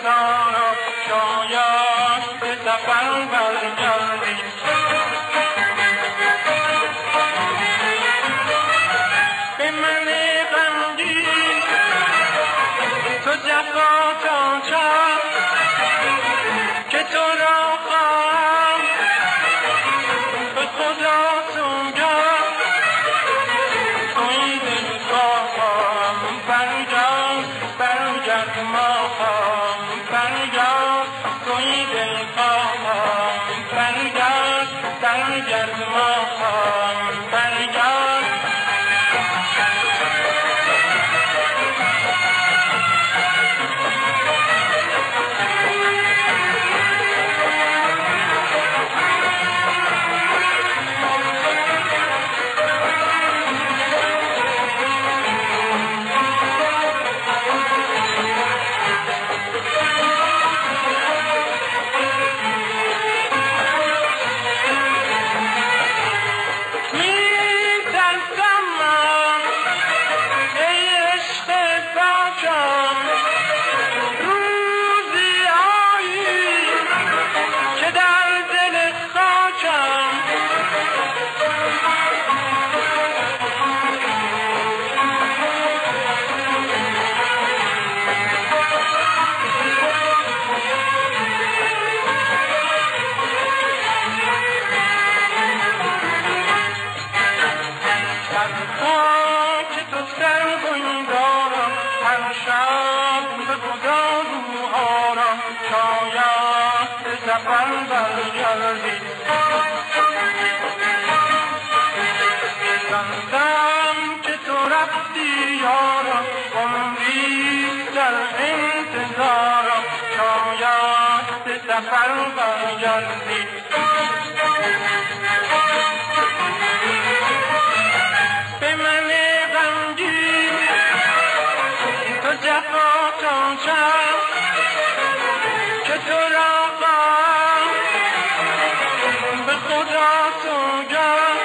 انتظارا شاید به سفر برگردی به من غمگین تو جفا تا که تو سرگوی دارم هر شب به خدا روحارم شاید به سفر برگردی. زندم که تو رفتی یارم عمری در انتظارم. شاید به سفر برگردی. چند که تو خواهم به خدا سوگم